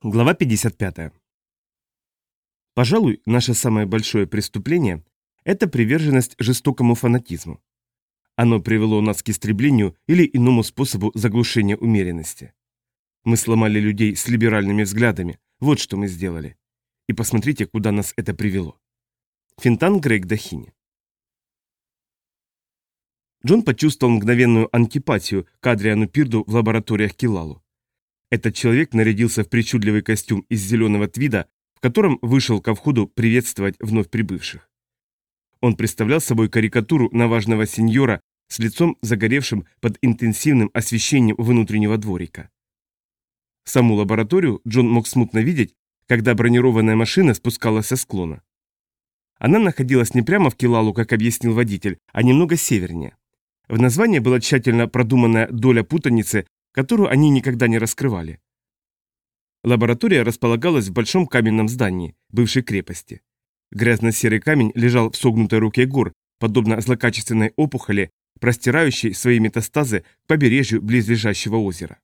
Глава 55. Пожалуй, наше самое большое преступление – это приверженность жестокому фанатизму. Оно привело нас к истреблению или иному способу заглушения умеренности. Мы сломали людей с либеральными взглядами, вот что мы сделали. И посмотрите, куда нас это привело. Финтан Грейг Дахини. Джон почувствовал мгновенную антипатию к Адриану Пирду в лабораториях Килалу. Этот человек нарядился в причудливый костюм из зеленого твида, в котором вышел ко входу приветствовать вновь прибывших. Он представлял собой карикатуру на важного сеньора с лицом загоревшим под интенсивным освещением внутреннего дворика. Саму лабораторию Джон мог смутно видеть, когда бронированная машина спускалась со склона. Она находилась не прямо в Килалу, как объяснил водитель, а немного севернее. В названии была тщательно продуманная доля путаницы которую они никогда не раскрывали. Лаборатория располагалась в большом каменном здании, бывшей крепости. Грязно-серый камень лежал в согнутой руке гор, подобно злокачественной опухоли, простирающей свои метастазы к побережью близлежащего озера.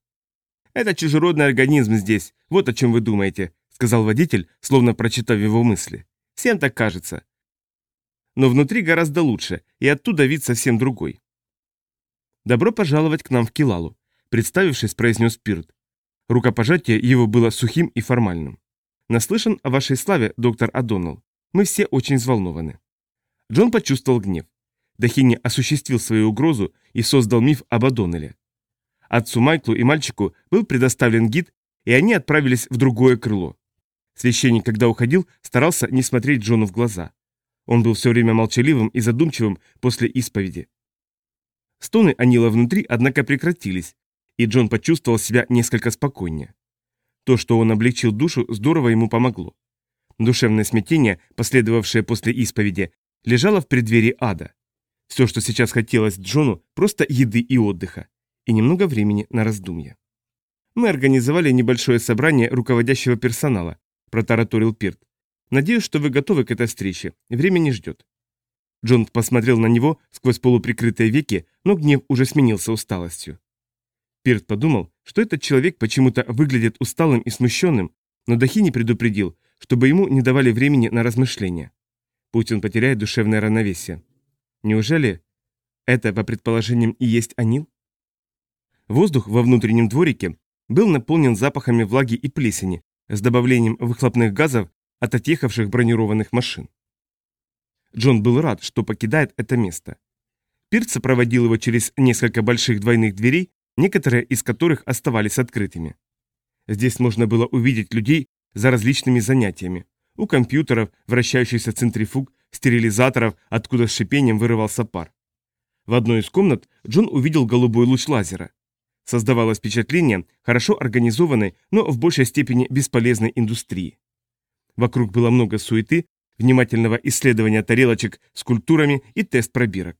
«Это чужеродный организм здесь, вот о чем вы думаете», сказал водитель, словно прочитав его мысли. «Всем так кажется. Но внутри гораздо лучше, и оттуда вид совсем другой. Добро пожаловать к нам в Килалу. Представившись, произнес Пирт. Рукопожатие его было сухим и формальным. «Наслышан о вашей славе, доктор Адоннелл. Мы все очень взволнованы». Джон почувствовал гнев. Дахини осуществил свою угрозу и создал миф об Адоннелле. Отцу Майклу и мальчику был предоставлен гид, и они отправились в другое крыло. Священник, когда уходил, старался не смотреть Джону в глаза. Он был все время молчаливым и задумчивым после исповеди. Стоны Анила внутри, однако, прекратились, и Джон почувствовал себя несколько спокойнее. То, что он облегчил душу, здорово ему помогло. Душевное смятение, последовавшее после исповеди, лежало в преддверии ада. Все, что сейчас хотелось Джону, просто еды и отдыха, и немного времени на раздумье. «Мы организовали небольшое собрание руководящего персонала», – протараторил Пирт. «Надеюсь, что вы готовы к этой встрече. Время не ждет». Джон посмотрел на него сквозь полуприкрытые веки, но гнев уже сменился усталостью. Пирт подумал, что этот человек почему-то выглядит усталым и смущенным, но Дахини предупредил, чтобы ему не давали времени на размышления. Пусть он потеряет душевное равновесие. Неужели это, по предположениям, и есть Анил? Воздух во внутреннем дворике был наполнен запахами влаги и плесени с добавлением выхлопных газов от отъехавших бронированных машин. Джон был рад, что покидает это место. Пирт сопроводил его через несколько больших двойных дверей некоторые из которых оставались открытыми. Здесь можно было увидеть людей за различными занятиями. У компьютеров, вращающихся центрифуг, стерилизаторов, откуда с шипением вырывался пар. В одной из комнат Джон увидел голубой луч лазера. Создавалось впечатление хорошо организованной, но в большей степени бесполезной индустрии. Вокруг было много суеты, внимательного исследования тарелочек с культурами и тест пробирок.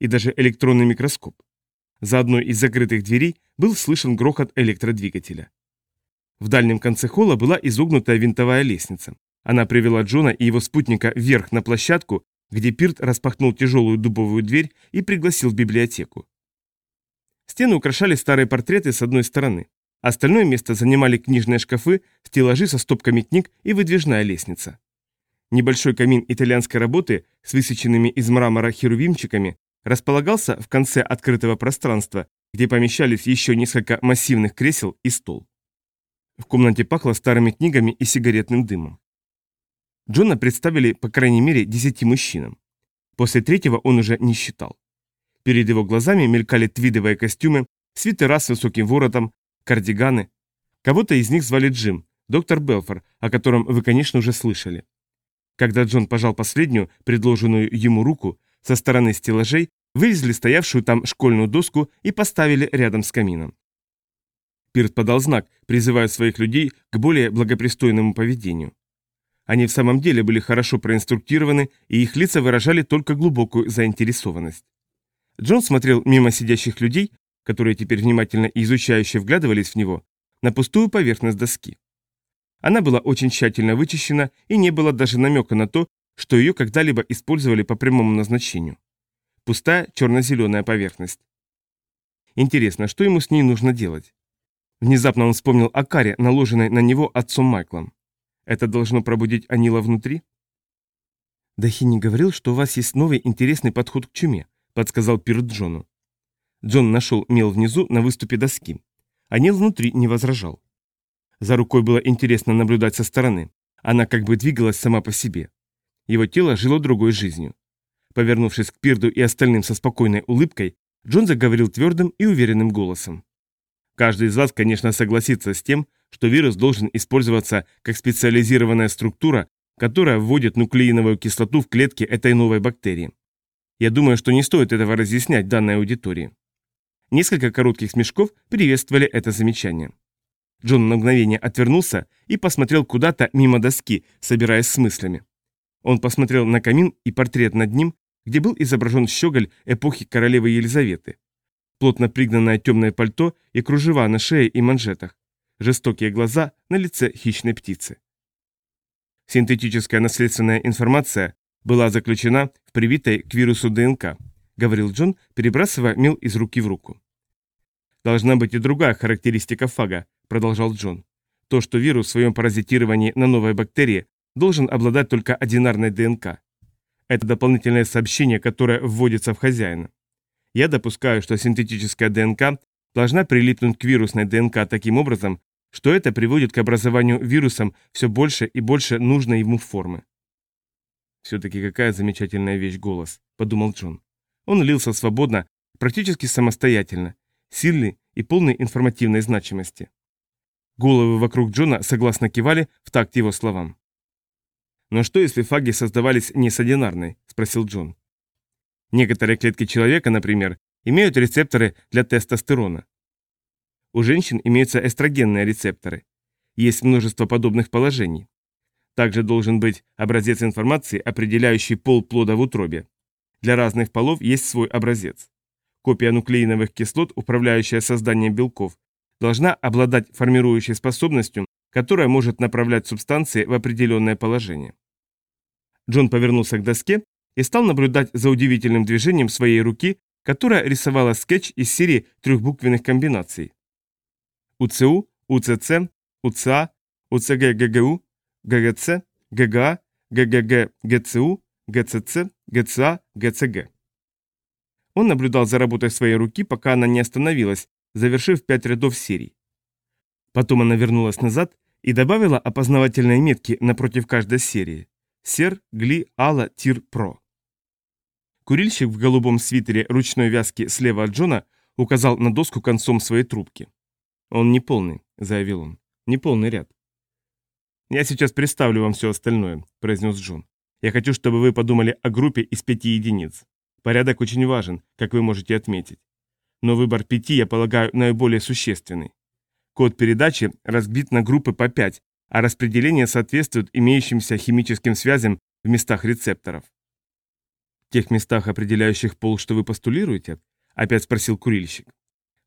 И даже электронный микроскоп. За одной из закрытых дверей был слышен грохот электродвигателя. В дальнем конце холла была изогнутая винтовая лестница. Она привела Джона и его спутника вверх на площадку, где Пирт распахнул тяжелую дубовую дверь и пригласил в библиотеку. Стены украшали старые портреты с одной стороны. Остальное место занимали книжные шкафы, стеллажи со стопками книг и выдвижная лестница. Небольшой камин итальянской работы с высеченными из мрамора херувимчиками располагался в конце открытого пространства, где помещались еще несколько массивных кресел и стол. В комнате пахло старыми книгами и сигаретным дымом. Джона представили по крайней мере десяти мужчинам. После третьего он уже не считал. Перед его глазами мелькали твидовые костюмы, свитера с высоким воротом, кардиганы. Кого-то из них звали Джим, доктор Белфор, о котором вы, конечно, уже слышали. Когда Джон пожал последнюю, предложенную ему руку, со стороны стеллажей вывезли стоявшую там школьную доску и поставили рядом с камином. Пирт подал знак, призывая своих людей к более благопристойному поведению. Они в самом деле были хорошо проинструктированы, и их лица выражали только глубокую заинтересованность. Джон смотрел мимо сидящих людей, которые теперь внимательно и изучающе вглядывались в него, на пустую поверхность доски. Она была очень тщательно вычищена, и не было даже намека на то, что ее когда-либо использовали по прямому назначению. Пустая черно-зеленая поверхность. Интересно, что ему с ней нужно делать? Внезапно он вспомнил о каре, наложенной на него отцом Майклом. Это должно пробудить Анила внутри? Дахини говорил, что у вас есть новый интересный подход к чуме, подсказал Пирт Джону. Джон нашел мел внизу на выступе доски. Анил внутри не возражал. За рукой было интересно наблюдать со стороны. Она как бы двигалась сама по себе. Его тело жило другой жизнью. Повернувшись к Пирду и остальным со спокойной улыбкой, Джон заговорил твердым и уверенным голосом. Каждый из вас, конечно, согласится с тем, что вирус должен использоваться как специализированная структура, которая вводит нуклеиновую кислоту в клетки этой новой бактерии. Я думаю, что не стоит этого разъяснять данной аудитории. Несколько коротких смешков приветствовали это замечание. Джон на мгновение отвернулся и посмотрел куда-то мимо доски, собираясь с мыслями. Он посмотрел на камин и портрет над ним, где был изображен щеголь эпохи королевы Елизаветы. Плотно пригнанное темное пальто и кружева на шее и манжетах. Жестокие глаза на лице хищной птицы. Синтетическая наследственная информация была заключена в привитой к вирусу ДНК, говорил Джон, перебрасывая мел из руки в руку. Должна быть и другая характеристика фага, продолжал Джон. То, что вирус в своем паразитировании на новой бактерии должен обладать только одинарной ДНК. Это дополнительное сообщение, которое вводится в хозяина. Я допускаю, что синтетическая ДНК должна прилипнуть к вирусной ДНК таким образом, что это приводит к образованию вирусом все больше и больше нужной ему формы. «Все-таки какая замечательная вещь голос», — подумал Джон. Он лился свободно, практически самостоятельно, сильный и полный информативной значимости. Головы вокруг Джона согласно кивали в такт его словам. «Но что, если фаги создавались не с одинарной?» – спросил Джон. Некоторые клетки человека, например, имеют рецепторы для тестостерона. У женщин имеются эстрогенные рецепторы. Есть множество подобных положений. Также должен быть образец информации, определяющий пол плода в утробе. Для разных полов есть свой образец. Копия нуклеиновых кислот, управляющая созданием белков, должна обладать формирующей способностью, которая может направлять субстанции в определенное положение. Джон повернулся к доске и стал наблюдать за удивительным движением своей руки, которая рисовала скетч из серии трехбуквенных комбинаций. УЦУ, УЦЦ, УЦА, УЦГ, ГГУ, ГГЦ, ГГА, ГГГ, ГЦУ, ГЦЦ, ГЦА, ГЦГ. Он наблюдал за работой своей руки, пока она не остановилась, завершив пять рядов серий. Потом она вернулась назад и добавила опознавательные метки напротив каждой серии. Сер, Гли, Алла, Тир, Про. Курильщик в голубом свитере ручной вязки слева от Джона указал на доску концом своей трубки. «Он не полный», — заявил он. «Не полный ряд». «Я сейчас представлю вам все остальное», — произнес Джон. «Я хочу, чтобы вы подумали о группе из пяти единиц. Порядок очень важен, как вы можете отметить но выбор пяти, я полагаю, наиболее существенный. Код передачи разбит на группы по 5, а распределение соответствует имеющимся химическим связям в местах рецепторов. В тех местах, определяющих пол, что вы постулируете? Опять спросил курильщик.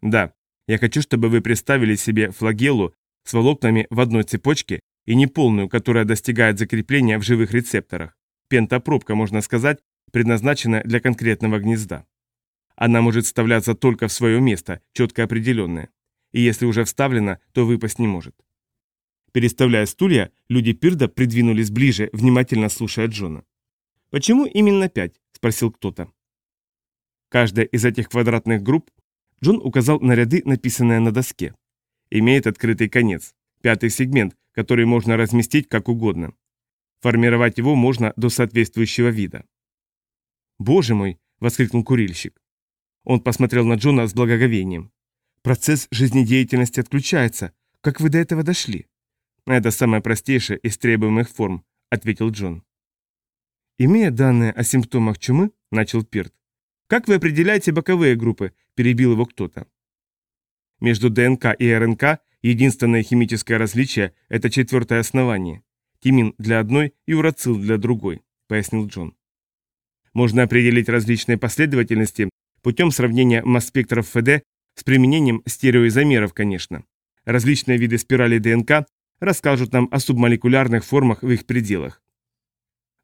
Да, я хочу, чтобы вы представили себе флагеллу с волокнами в одной цепочке и неполную, которая достигает закрепления в живых рецепторах. Пентапробка, можно сказать, предназначенная для конкретного гнезда. Она может вставляться только в свое место, четко определенное. И если уже вставлена, то выпасть не может. Переставляя стулья, люди Пирда придвинулись ближе, внимательно слушая Джона. «Почему именно пять?» – спросил кто-то. Каждая из этих квадратных групп Джон указал на ряды, написанные на доске. Имеет открытый конец, пятый сегмент, который можно разместить как угодно. Формировать его можно до соответствующего вида. «Боже мой!» – воскликнул курильщик. Он посмотрел на Джона с благоговением. «Процесс жизнедеятельности отключается. Как вы до этого дошли?» «Это самая простейшая из требуемых форм», — ответил Джон. «Имея данные о симптомах чумы», — начал Пирт. «Как вы определяете боковые группы?» — перебил его кто-то. Между ДНК и РНК единственное химическое различие – это четвертое основание. Тимин для одной и урацил для другой, пояснил Джон. Можно определить различные последовательности путем сравнения масс-спектров ФД с применением стереоизомеров, конечно. Различные виды спиралей ДНК расскажут нам о субмолекулярных формах в их пределах.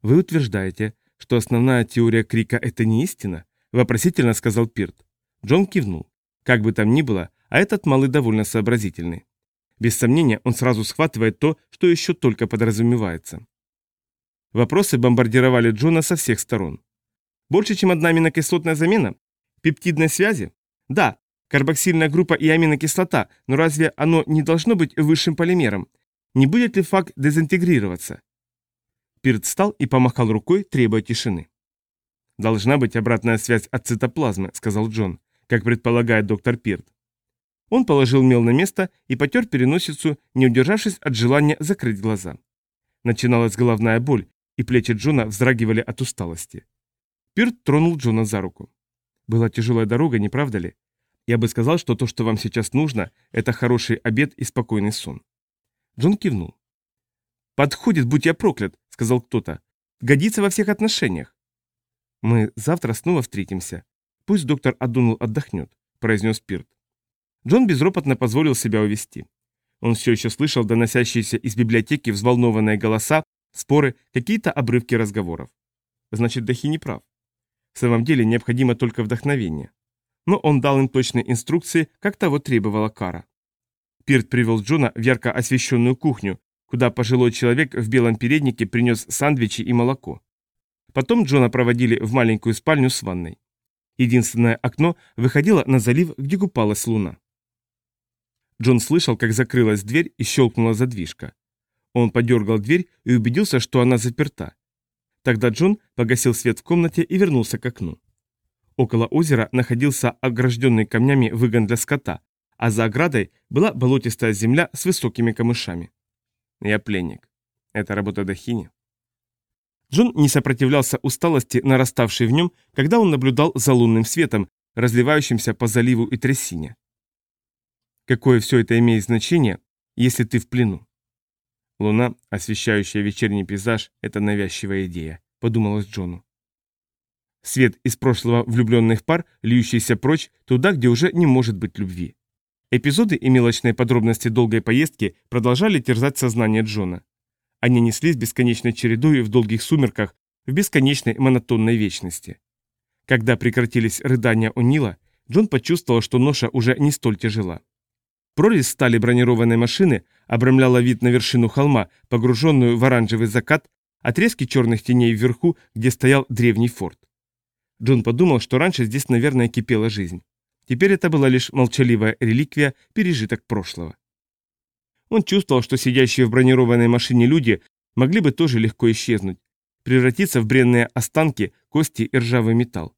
«Вы утверждаете, что основная теория Крика – это не истина?» – вопросительно сказал Пирт. Джон кивнул. Как бы там ни было, А этот малый довольно сообразительный. Без сомнения, он сразу схватывает то, что еще только подразумевается. Вопросы бомбардировали Джона со всех сторон. Больше, чем одна аминокислотная замена? Пептидной связи? Да, карбоксильная группа и аминокислота, но разве оно не должно быть высшим полимером? Не будет ли факт дезинтегрироваться? Пирт встал и помахал рукой, требуя тишины. «Должна быть обратная связь от цитоплазмы», — сказал Джон, как предполагает доктор Пирт. Он положил мел на место и потер переносицу, не удержавшись от желания закрыть глаза. Начиналась головная боль, и плечи Джона вздрагивали от усталости. Пирт тронул Джона за руку. «Была тяжелая дорога, не правда ли? Я бы сказал, что то, что вам сейчас нужно, это хороший обед и спокойный сон». Джон кивнул. «Подходит, будь я проклят», — сказал кто-то. «Годится во всех отношениях». «Мы завтра снова встретимся. Пусть доктор Адунул отдохнет», — произнес Пирт. Джон безропотно позволил себя увести. Он все еще слышал доносящиеся из библиотеки взволнованные голоса, споры, какие-то обрывки разговоров. Значит, Дахи не прав. В самом деле необходимо только вдохновение. Но он дал им точные инструкции, как того требовала Кара. Пирт привел Джона в ярко освещенную кухню, куда пожилой человек в белом переднике принес сандвичи и молоко. Потом Джона проводили в маленькую спальню с ванной. Единственное окно выходило на залив, где купалась луна. Джон слышал, как закрылась дверь и щелкнула задвижка. Он подергал дверь и убедился, что она заперта. Тогда Джон погасил свет в комнате и вернулся к окну. Около озера находился огражденный камнями выгон для скота, а за оградой была болотистая земля с высокими камышами. Я пленник. Это работа Дахини. Джон не сопротивлялся усталости, нараставшей в нем, когда он наблюдал за лунным светом, разливающимся по заливу и трясине. Какое все это имеет значение, если ты в плену? Луна, освещающая вечерний пейзаж, это навязчивая идея, подумалось Джону. Свет из прошлого влюбленных пар, льющийся прочь, туда, где уже не может быть любви. Эпизоды и мелочные подробности долгой поездки продолжали терзать сознание Джона. Они неслись бесконечной чередой в долгих сумерках, в бесконечной монотонной вечности. Когда прекратились рыдания у Нила, Джон почувствовал, что ноша уже не столь тяжела. Прорезь стали бронированной машины обрамляла вид на вершину холма, погруженную в оранжевый закат, отрезки черных теней вверху, где стоял древний форт. Джон подумал, что раньше здесь, наверное, кипела жизнь. Теперь это была лишь молчаливая реликвия, пережиток прошлого. Он чувствовал, что сидящие в бронированной машине люди могли бы тоже легко исчезнуть, превратиться в бренные останки, кости и ржавый металл.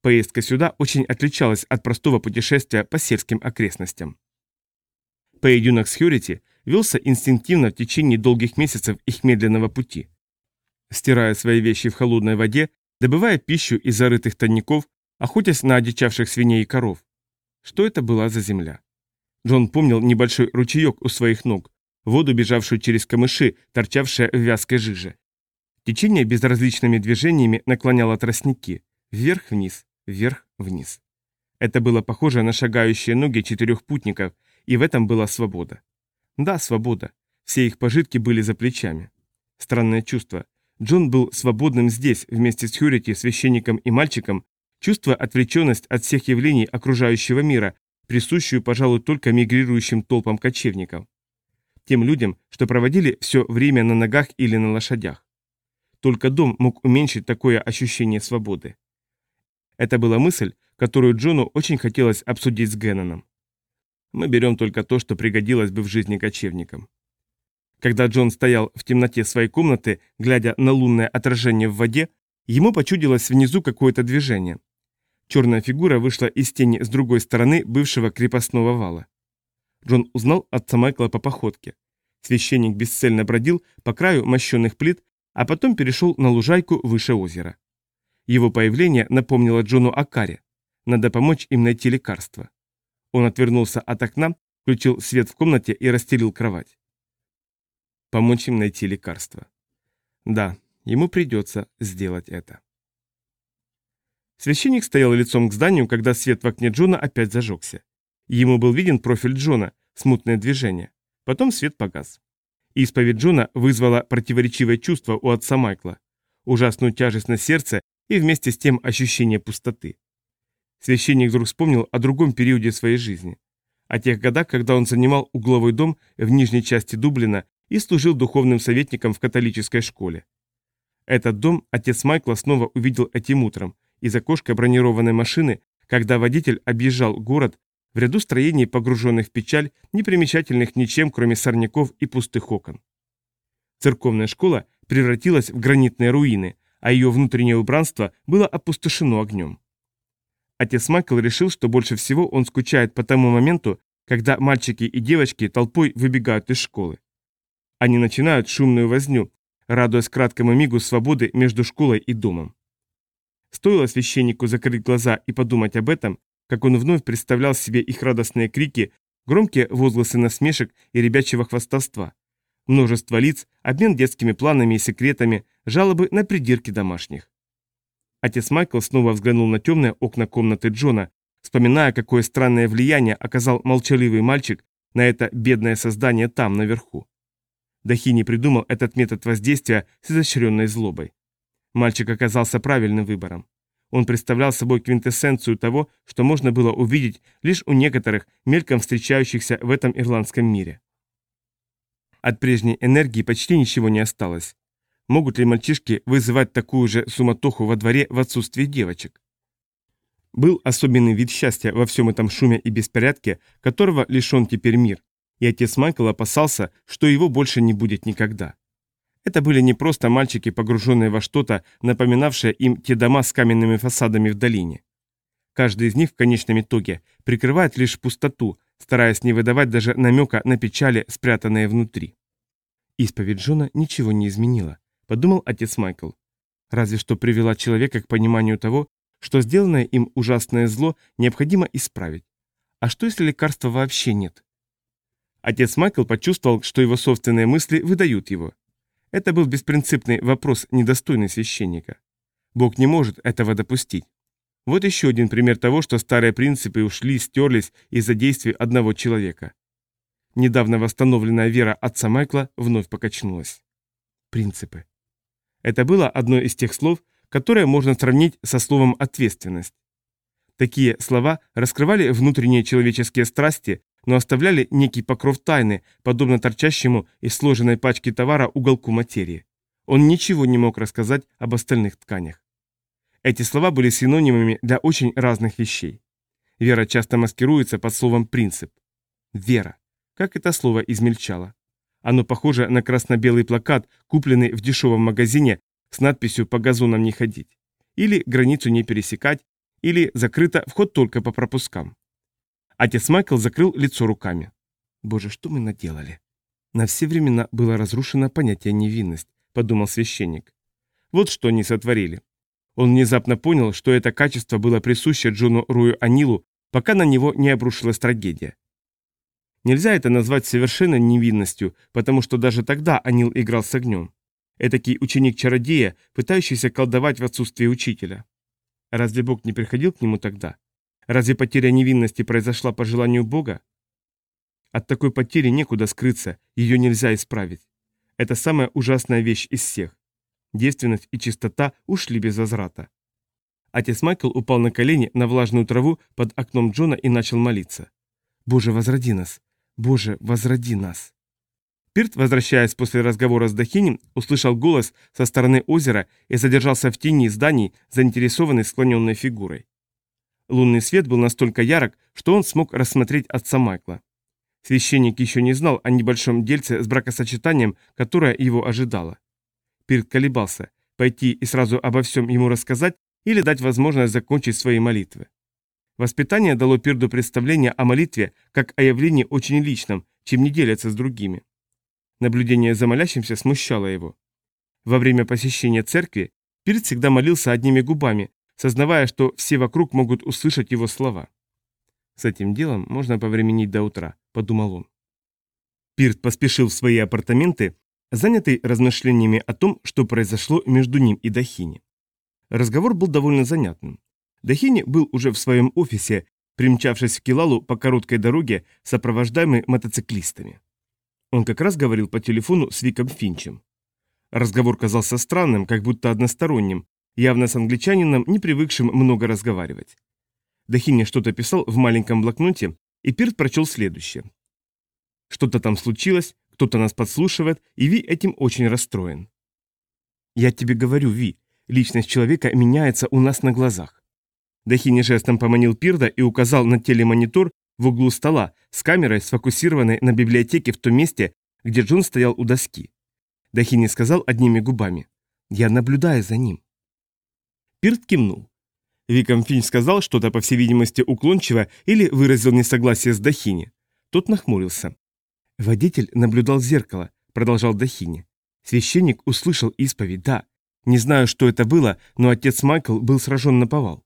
Поездка сюда очень отличалась от простого путешествия по сельским окрестностям. Поединок с Хьюрити велся инстинктивно в течение долгих месяцев их медленного пути. Стирая свои вещи в холодной воде, добывая пищу из зарытых тайников, охотясь на одичавших свиней и коров. Что это была за земля? Джон помнил небольшой ручеек у своих ног, воду, бежавшую через камыши, торчавшие в вязкой жиже. Течение безразличными движениями наклоняло тростники. Вверх-вниз, вверх-вниз. Это было похоже на шагающие ноги четырех путников, и в этом была свобода. Да, свобода. Все их пожитки были за плечами. Странное чувство. Джон был свободным здесь, вместе с Хьюрити, священником и мальчиком, чувствуя отвлеченность от всех явлений окружающего мира, присущую, пожалуй, только мигрирующим толпам кочевников. Тем людям, что проводили все время на ногах или на лошадях. Только дом мог уменьшить такое ощущение свободы. Это была мысль, которую Джону очень хотелось обсудить с Генноном. Мы берем только то, что пригодилось бы в жизни кочевникам. Когда Джон стоял в темноте своей комнаты, глядя на лунное отражение в воде, ему почудилось внизу какое-то движение. Черная фигура вышла из тени с другой стороны бывшего крепостного вала. Джон узнал отца Майкла по походке. Священник бесцельно бродил по краю мощенных плит, а потом перешел на лужайку выше озера. Его появление напомнило Джону о каре. Надо помочь им найти лекарство. Он отвернулся от окна, включил свет в комнате и расстелил кровать. Помочь им найти лекарство. Да, ему придется сделать это. Священник стоял лицом к зданию, когда свет в окне Джона опять зажегся. Ему был виден профиль Джона, смутное движение. Потом свет погас. Исповедь Джона вызвала противоречивое чувство у отца Майкла. Ужасную тяжесть на сердце и вместе с тем ощущение пустоты. Священник вдруг вспомнил о другом периоде своей жизни. о тех годах, когда он занимал угловой дом в нижней части Дублина и служил духовным советником в католической школе. Этот дом отец Майкла снова увидел этим утром из окошка бронированной машины, когда водитель объезжал город в ряду строений, погруженных в печаль, не примечательных ничем, кроме сорняков и пустых окон. Церковная школа превратилась в гранитные руины, а ее внутреннее убранство было опустошено огнем. Отец Майкл решил, что больше всего он скучает по тому моменту, когда мальчики и девочки толпой выбегают из школы. Они начинают шумную возню, радуясь краткому мигу свободы между школой и домом. Стоило священнику закрыть глаза и подумать об этом, как он вновь представлял себе их радостные крики, громкие возгласы насмешек и ребячьего хвастовства. Множество лиц, обмен детскими планами и секретами, жалобы на придирки домашних. Отец Майкл снова взглянул на темные окна комнаты Джона, вспоминая, какое странное влияние оказал молчаливый мальчик на это бедное создание там, наверху. Дахини придумал этот метод воздействия с изощренной злобой. Мальчик оказался правильным выбором. Он представлял собой квинтэссенцию того, что можно было увидеть лишь у некоторых, мельком встречающихся в этом ирландском мире. От прежней энергии почти ничего не осталось. Могут ли мальчишки вызывать такую же суматоху во дворе в отсутствии девочек? Был особенный вид счастья во всем этом шуме и беспорядке, которого лишен теперь мир, и отец Майкл опасался, что его больше не будет никогда. Это были не просто мальчики, погруженные во что-то, напоминавшее им те дома с каменными фасадами в долине. Каждый из них в конечном итоге прикрывает лишь пустоту, стараясь не выдавать даже намека на печали, спрятанные внутри. Исповедь Джона ничего не изменила подумал отец Майкл. Разве что привела человека к пониманию того, что сделанное им ужасное зло необходимо исправить. А что если лекарства вообще нет? Отец Майкл почувствовал, что его собственные мысли выдают его. Это был беспринципный вопрос, недостойный священника. Бог не может этого допустить. Вот еще один пример того, что старые принципы ушли, стерлись из-за действий одного человека. Недавно восстановленная вера отца Майкла вновь покачнулась. Принципы. Это было одно из тех слов, которые можно сравнить со словом «ответственность». Такие слова раскрывали внутренние человеческие страсти, но оставляли некий покров тайны, подобно торчащему из сложенной пачки товара уголку материи. Он ничего не мог рассказать об остальных тканях. Эти слова были синонимами для очень разных вещей. Вера часто маскируется под словом «принцип». Вера. Как это слово измельчало. Оно похоже на красно-белый плакат, купленный в дешевом магазине с надписью «По газонам не ходить». Или «Границу не пересекать», или «Закрыто, вход только по пропускам». Отец Майкл закрыл лицо руками. «Боже, что мы наделали?» На все времена было разрушено понятие невинность, подумал священник. Вот что они сотворили. Он внезапно понял, что это качество было присуще Джону Рую Анилу, пока на него не обрушилась трагедия. Нельзя это назвать совершенно невинностью, потому что даже тогда Анил играл с огнем. Этакий ученик-чародея, пытающийся колдовать в отсутствие учителя. Разве Бог не приходил к нему тогда? Разве потеря невинности произошла по желанию Бога? От такой потери некуда скрыться, ее нельзя исправить. Это самая ужасная вещь из всех. Девственность и чистота ушли без возврата. Отец Майкл упал на колени на влажную траву под окном Джона и начал молиться. «Боже, возроди нас! Боже, возроди нас!» Пирт, возвращаясь после разговора с Дахинем, услышал голос со стороны озера и задержался в тени зданий, заинтересованный склоненной фигурой. Лунный свет был настолько ярок, что он смог рассмотреть отца Майкла. Священник еще не знал о небольшом дельце с бракосочетанием, которое его ожидало. Пирт колебался, пойти и сразу обо всем ему рассказать или дать возможность закончить свои молитвы. Воспитание дало Пирду представление о молитве как о явлении очень личном, чем не делятся с другими. Наблюдение за молящимся смущало его. Во время посещения церкви Пирд всегда молился одними губами, сознавая, что все вокруг могут услышать его слова. «С этим делом можно повременить до утра», — подумал он. Пирт поспешил в свои апартаменты, занятый размышлениями о том, что произошло между ним и Дахини. Разговор был довольно занятным. Дахини был уже в своем офисе, примчавшись в Килалу по короткой дороге, сопровождаемый мотоциклистами. Он как раз говорил по телефону с Виком Финчем. Разговор казался странным, как будто односторонним, явно с англичанином, не привыкшим много разговаривать. Дахини что-то писал в маленьком блокноте, и Пирт прочел следующее. Что-то там случилось, кто-то нас подслушивает, и Ви этим очень расстроен. Я тебе говорю, Ви, личность человека меняется у нас на глазах. Дахини жестом поманил Пирда и указал на телемонитор в углу стола с камерой, сфокусированной на библиотеке в том месте, где Джон стоял у доски. Дахини сказал одними губами. «Я наблюдаю за ним». Пирт кивнул. Виком Финч сказал что-то, по всей видимости, уклончиво или выразил несогласие с Дахини. Тот нахмурился. «Водитель наблюдал зеркало», — продолжал Дахини. «Священник услышал исповедь, да. Не знаю, что это было, но отец Майкл был сражен на повал».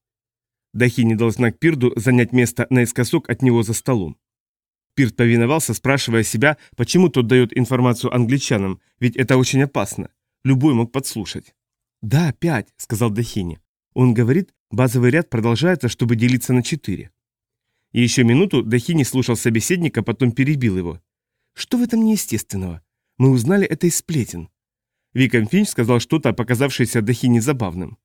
Дахини дал знак Пирду занять место наискосок от него за столом. Пирт повиновался, спрашивая себя, почему тот дает информацию англичанам, ведь это очень опасно. Любой мог подслушать. «Да, пять», — сказал Дахини. Он говорит, базовый ряд продолжается, чтобы делиться на четыре. И еще минуту Дахини слушал собеседника, потом перебил его. «Что в этом неестественного? Мы узнали это из сплетен». Виком Финч сказал что-то, показавшееся Дахини забавным.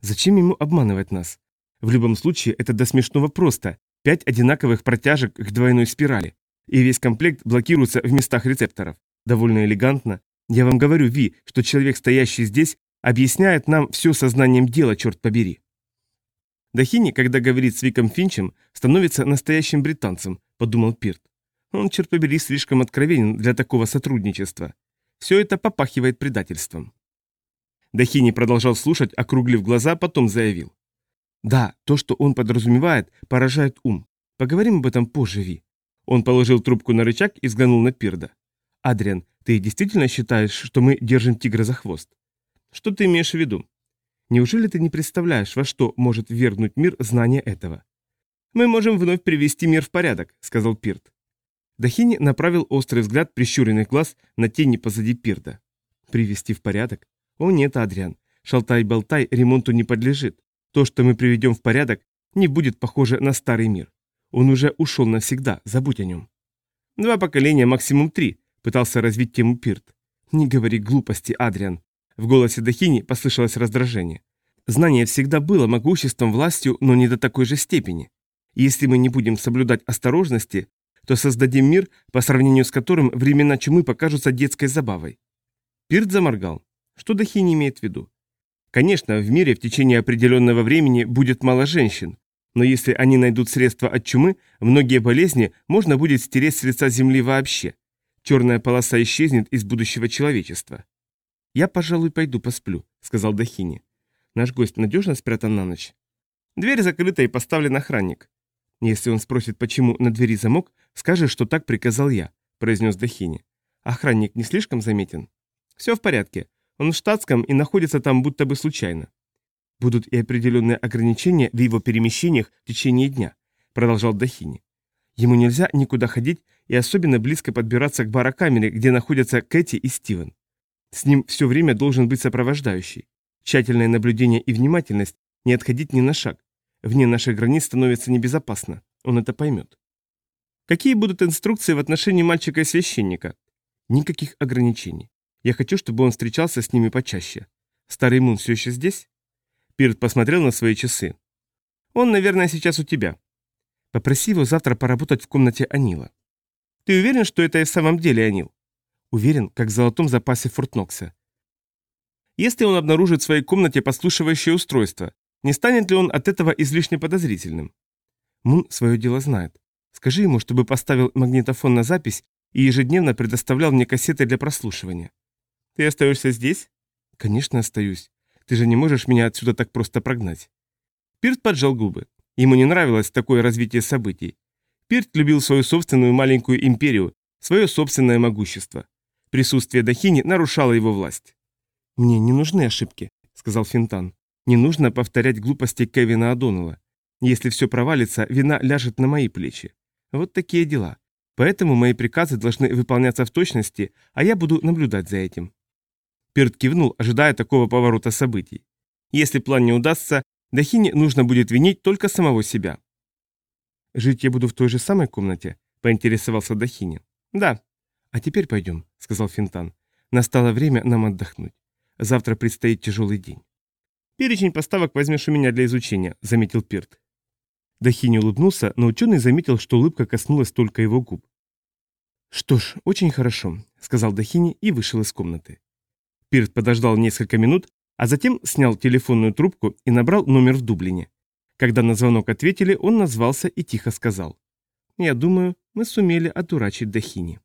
«Зачем ему обманывать нас? В любом случае, это до смешного просто. Пять одинаковых протяжек к двойной спирали. И весь комплект блокируется в местах рецепторов. Довольно элегантно. Я вам говорю, Ви, что человек, стоящий здесь, объясняет нам все сознанием дела, черт побери. Дахини, когда говорит с Виком Финчем, становится настоящим британцем, подумал Пирт. Он, черт побери, слишком откровенен для такого сотрудничества. Все это попахивает предательством. Дахини продолжал слушать, округлив глаза, потом заявил. Да, то, что он подразумевает, поражает ум. Поговорим об этом позже, Ви. Он положил трубку на рычаг и взглянул на Пирда. Адриан, ты действительно считаешь, что мы держим тигра за хвост? Что ты имеешь в виду? Неужели ты не представляешь, во что может ввергнуть мир знание этого? Мы можем вновь привести мир в порядок, сказал Пирт. Дахини направил острый взгляд прищуренных глаз на тени позади Пирда. Привести в порядок? О нет, Адриан, шалтай-болтай ремонту не подлежит. То, что мы приведем в порядок, не будет похоже на старый мир. Он уже ушел навсегда, забудь о нем. Два поколения, максимум три, пытался развить тему Пирт. Не говори глупости, Адриан, в голосе Дахини послышалось раздражение. Знание всегда было могуществом, властью, но не до такой же степени. если мы не будем соблюдать осторожности, то создадим мир, по сравнению с которым времена чумы покажутся детской забавой. Пирт заморгал. Что Дахини имеет в виду? Конечно, в мире в течение определенного времени будет мало женщин, но если они найдут средства от чумы, многие болезни можно будет стереть с лица Земли вообще. Черная полоса исчезнет из будущего человечества. «Я, пожалуй, пойду посплю», — сказал Дахини. «Наш гость надежно спрятан на ночь». Дверь закрыта и поставлен охранник. «Если он спросит, почему на двери замок, скажи, что так приказал я», — произнес Дахини. «Охранник не слишком заметен?» «Все в порядке. Он в штатском и находится там будто бы случайно». «Будут и определенные ограничения в его перемещениях в течение дня», — продолжал Дахини. «Ему нельзя никуда ходить и особенно близко подбираться к барокамере, где находятся Кэти и Стивен. С ним все время должен быть сопровождающий. Тщательное наблюдение и внимательность, не отходить ни на шаг. Вне наших границ становится небезопасно. Он это поймет. Какие будут инструкции в отношении мальчика и священника? Никаких ограничений. Я хочу, чтобы он встречался с ними почаще. Старый Мун все еще здесь? Пирт посмотрел на свои часы. Он, наверное, сейчас у тебя. Попроси его завтра поработать в комнате Анила. Ты уверен, что это и в самом деле Анил? Уверен, как в золотом запасе Фортнокса. Если он обнаружит в своей комнате подслушивающее устройство, не станет ли он от этого излишне подозрительным? Мун свое дело знает. Скажи ему, чтобы поставил магнитофон на запись и ежедневно предоставлял мне кассеты для прослушивания. Ты остаешься здесь? Конечно, остаюсь. Ты же не можешь меня отсюда так просто прогнать. Пирт поджал губы. Ему не нравилось такое развитие событий. Пирт любил свою собственную маленькую империю, свое собственное могущество. Присутствие Дахини нарушало его власть. «Мне не нужны ошибки», — сказал Финтан. «Не нужно повторять глупости Кевина О'Доннелла. Если все провалится, вина ляжет на мои плечи. Вот такие дела. Поэтому мои приказы должны выполняться в точности, а я буду наблюдать за этим». Пирт кивнул, ожидая такого поворота событий. Если план не удастся, Дахине нужно будет винить только самого себя. «Жить я буду в той же самой комнате?» – поинтересовался Дахини. «Да», «А теперь пойдем», — сказал Финтан. «Настало время нам отдохнуть. Завтра предстоит тяжелый день». «Перечень поставок возьмешь у меня для изучения», — заметил Пирт. Дахини улыбнулся, но ученый заметил, что улыбка коснулась только его губ. «Что ж, очень хорошо», — сказал Дахини и вышел из комнаты. Пирт подождал несколько минут, а затем снял телефонную трубку и набрал номер в Дублине. Когда на звонок ответили, он назвался и тихо сказал. «Я думаю, мы сумели одурачить Дахини».